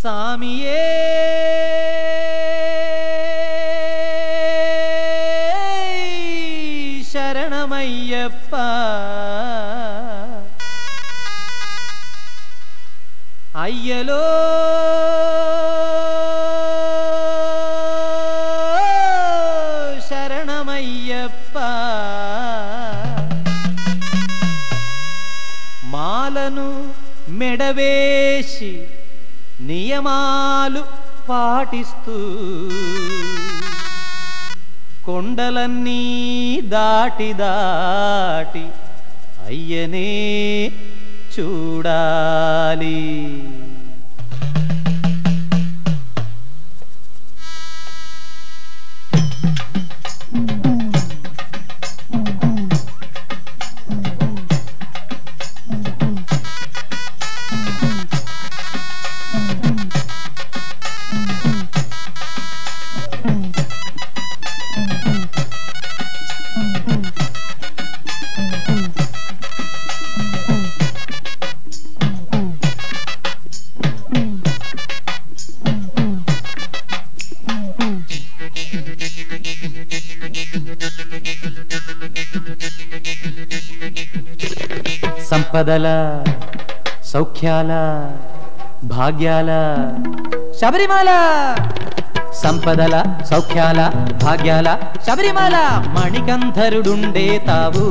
சாமியே சரணமையப்பா ஐயலோ శరణమయ్యప్పా మాలను మెడవేసి నియమాలు పాటిస్తూ కొండలన్నీ దాటి దాటి అయ్యనే చూడాలి. సంపదల సౌఖ్యాల భాగ్యాల శబరిమాల సంపదల సౌఖ్యాల భాగ్యాల శబరిమాల మణికంధరుడుండే తావు.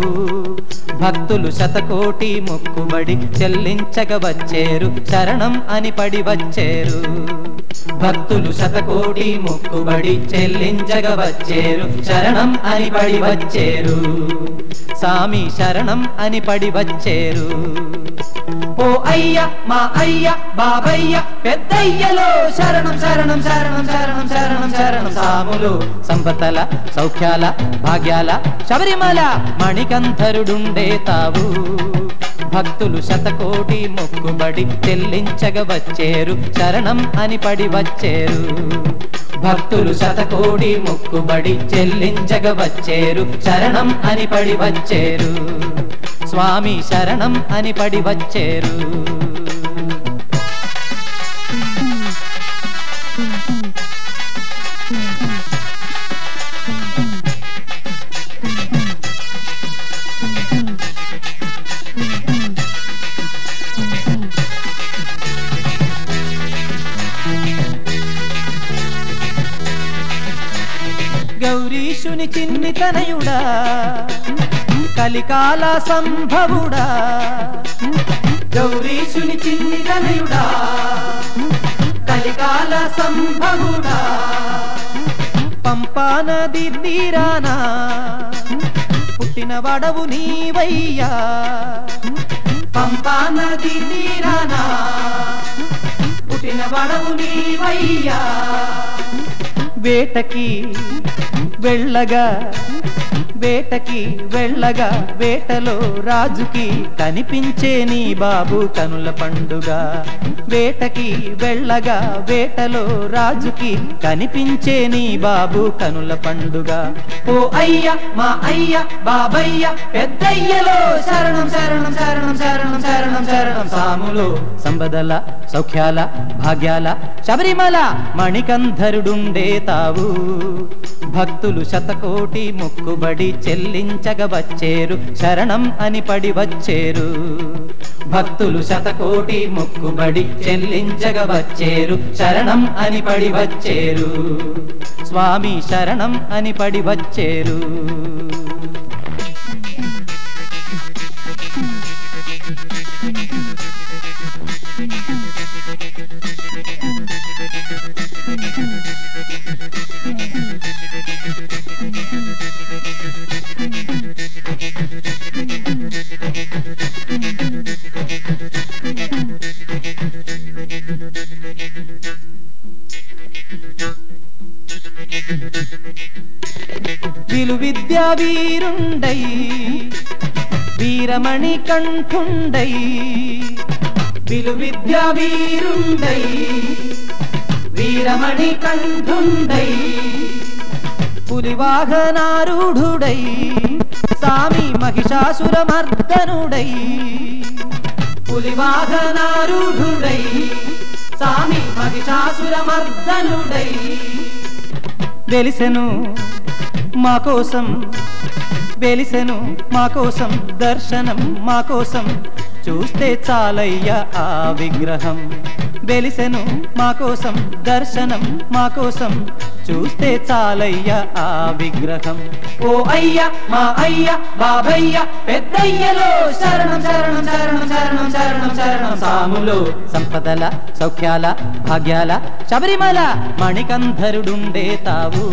భక్తులు శతకోటి మొక్కుబడి చెల్లించక వచ్చేరు శరణం అని పడి వచ్చేరు. భక్తులు శతకోటి మొక్కుబడి చెల్లించగ వచ్చేరు. శరణం అని పడి వచ్చేరు. సామి శరణం అని పడి వచ్చేరు. ఓ అయ్య మా అయ్య బాబయ్య పెద్దయ్యలో శరణం శరణం శరణం శరణం శరణం శరణం. సాములు సంపతల సౌఖ్యాల భాగ్యాల శబరిమల మణికంధరుడుండే తావు. భక్తులు శతకోటి మొక్కుబడి చెల్లించగ వచ్చేరు శరణం అని పడి వచ్చేరు. భక్తులు శతకోటి మొక్కుబడి చెల్లించగ వచ్చేరు శరణం అని పడి వచ్చేరు. స్వామి శరణం అని పడి వచ్చేరు. గౌరీషుని చిన్ని తనయుడా కలికాల సంభవుడా? గౌరీషుని చిన్ని తనయుడా కలికాల సంభవుడా? పంపా నది తీరానా? పుట్టిన వడవు నీవయ్యా? పంపా నది తీరానా? పుట్టిన వడవు నీవయ్యా? వేటకి వెళ్ళగా వేటకి వెళ్ళగా వేటలో రాజుకి కనిపించే నీ బాబు కనుల పండుగ. వేటకి వెళ్ళగా వేటలో రాజుకి కనిపించే నీ బాబు కనుల పండుగ. ఓ అయ్య మా అయ్య బాబయ్య పెద్దయ్యలో శరణం శరణం శరణం శరణం శరణం శరణం. సాములు సంబదల సౌఖ్యాల భాగ్యాల శబరిమల మణికంధరుడుండే తావు. భక్తులు శతకోటి మొక్కుబడి చెల్లించగ వచ్చేరు శరణం అని పడి వచ్చేరు. భక్తులు శతకోటి మొక్కుబడి చెల్లించగ వచ్చేరు శరణం అని పడి వచ్చేరు. స్వామి శరణం అని పడి వచ్చేరు. வீருண்டை வீரமணி கண்குண்டை விலுவித்யா வீருண்டை வீரமணி கண்குண்டை புலிவாகனாரூடுடை சாமி மகிஷாசுரமர்த்தனுடை புலிவாகனாரூடுடை சாமி மகிஷாசுரமர்த்தனுடை వెలిసెను మా కోసం వెలిసెను మా కోసం దర్శనం మా కోసం. చూస్తే చాలయ్య ఆ విగ్రహం. వెలిసెను మా కోసం దర్శనం మా కోసం. చూస్తే చాలయ్య ఆ విగ్రహం. ఓ అయ్య మా అయ్య బాబయ్య పెద్దయ్యలో శరణం శరణం శరణం శరణం శరణం శరణం. సాములో సంపదల సౌఖ్యాల భాగ్యాల శబరిమల మణికంధరుడుండే తావు.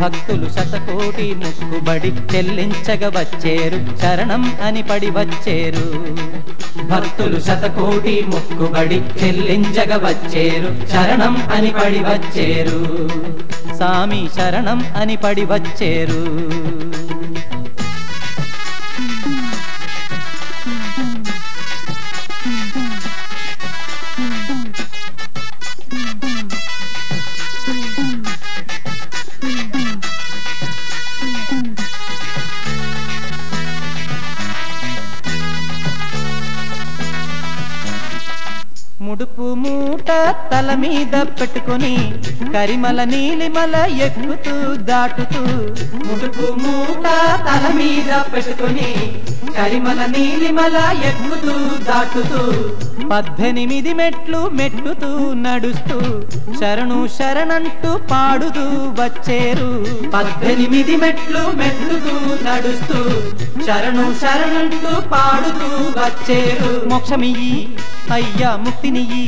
భక్తులు శతకోటి ముక్కుబడి చెల్లించగ వచ్చేరు శరణం అని పడి వచ్చేరు. భక్తులు శతకోటి మొక్కుబడి చెల్లించగ వచ్చేరు. శరణం అని పడి వచ్చేరు. సామి శరణం అని పడి వచ్చేరు. మీద పెట్టుకొని కరిమల నీలిమల ఎక్కుతూ దాటుతూ ముడుపు మూట తల మీద పెట్టుకొని కరిమల నీలిమల ఎక్కుతూ దాటుతూ పద్దెనిమిది మెట్లు మెట్టుతూ నడుస్తూ శరణు శరణంటూ పాడుతూ వచ్చేరు. పద్దెనిమిది మెట్లు మెట్టుతూ నడుస్తూ శరణు శరణంటూ పాడుతూ వచ్చేరు. మోక్షమియ్యి అయ్యా ముక్తినియ్యి.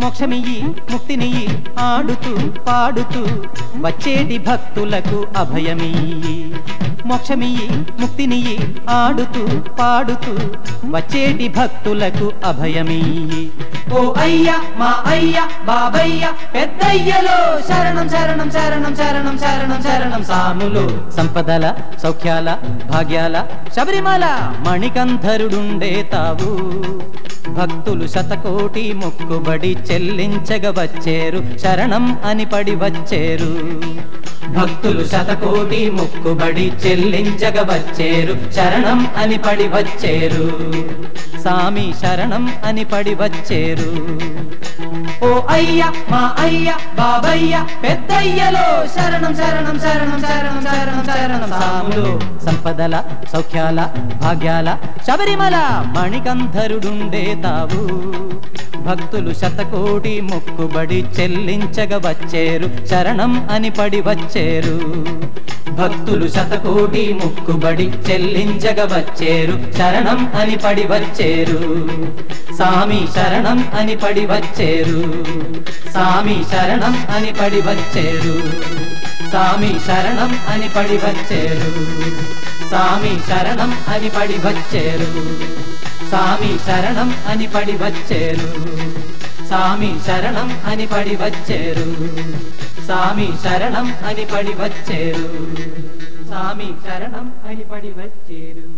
మోక్షమియ్యి ముక్తినియ్యి ఆడుతూ పాడుతూ వచ్చేటి భక్తులకు అభయమియ్యి. మోక్షమియ్యి ముక్తినియ్యి ఆడుతూ పాడుతూ వచ్చేటి భక్తులకు అభయమియ్యి. ఓ అయ్య మా అయ్య బాబయ్య పెద్దయ్యలో శరణం శరణం శరణం శరణం శరణం శరణం సాములు సంపదల సౌఖ్యాల భాగ్యాల శబరిమల మణికంధరుడుండే తావు. భక్తులు శతకోటి మొక్కుబడి చెల్లించగ వచ్చేరు శరణం అని పడి వచ్చేరు. భక్తులు శతకోటి మొక్కుబడి చెల్లించగ వచ్చేరు శరణం అని పడి వచ్చేరు. సామి శరణం అని పడి వచ్చేరు. ఓ అయ్య మా అయ్య బాబయ్య పెద్దయ్యలో శరణం శరణం శరణం శరణం శరణం శరణం. సాములు సంపదల సౌఖ్యాల భాగ్యాల శబరిమల మణికంధరుడుండే తావు భక్తులు శతకోటి మొక్కుబడి చెల్లించగ వచ్చేరు శరణం అని పడి వచ్చేరు. భక్తులు శతకోటి ముక్కుబడి చెల్లించగ వచ్చేరు శరణం అని పడి వచ్చేరు. సామి శరణం అని పడి వచ్చేరు. సామి శరణం అని పడి వచ్చేరు. సామి శరణం అని పడి వచ్చేరు. సామి శరణం అని పడి వచ్చేరు. సామి శరణం అని పడి వచ్చేరు. సామి శరణం అని పడి వచ్చేరు. సామి శరణం అని పడి వచ్చేరు. సామి శరణం అని పడి వచ్చేరు.